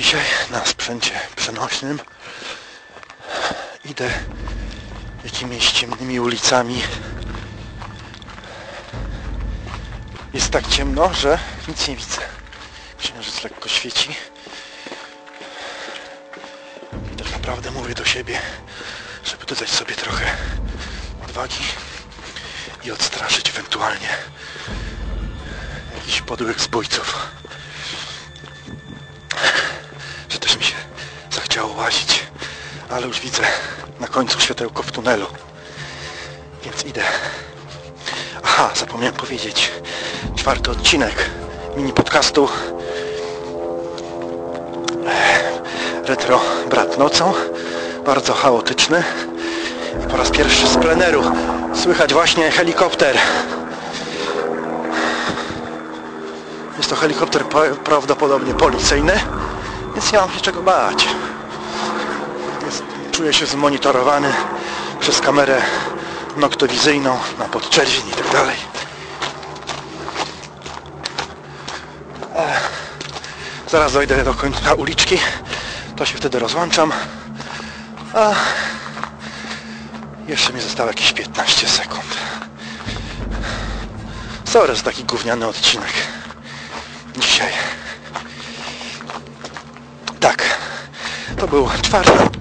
Dzisiaj na sprzęcie przenośnym idę jakimiś ciemnymi ulicami. Jest tak ciemno, że nic nie widzę. Księżyc lekko świeci. I tak naprawdę mówię do siebie, żeby dodać sobie trochę odwagi i odstraszyć ewentualnie jakichś podłych zbójców. Zachciało łazić, ale już widzę na końcu światełko w tunelu. Więc idę. Aha, zapomniałem powiedzieć. Czwarty odcinek mini podcastu Retro Brat Nocą. Bardzo chaotyczny. Po raz pierwszy z pleneru słychać właśnie helikopter. Jest to helikopter prawdopodobnie policyjny, więc nie mam się czego bać. Czuję się zmonitorowany przez kamerę noktowizyjną na podczerwień i tak dalej. Zaraz dojdę do końca uliczki, to się wtedy rozłączam. A jeszcze mi zostało jakieś 15 sekund. Sorry za taki gówniany odcinek. Dzisiaj. Tak. To był czwarty,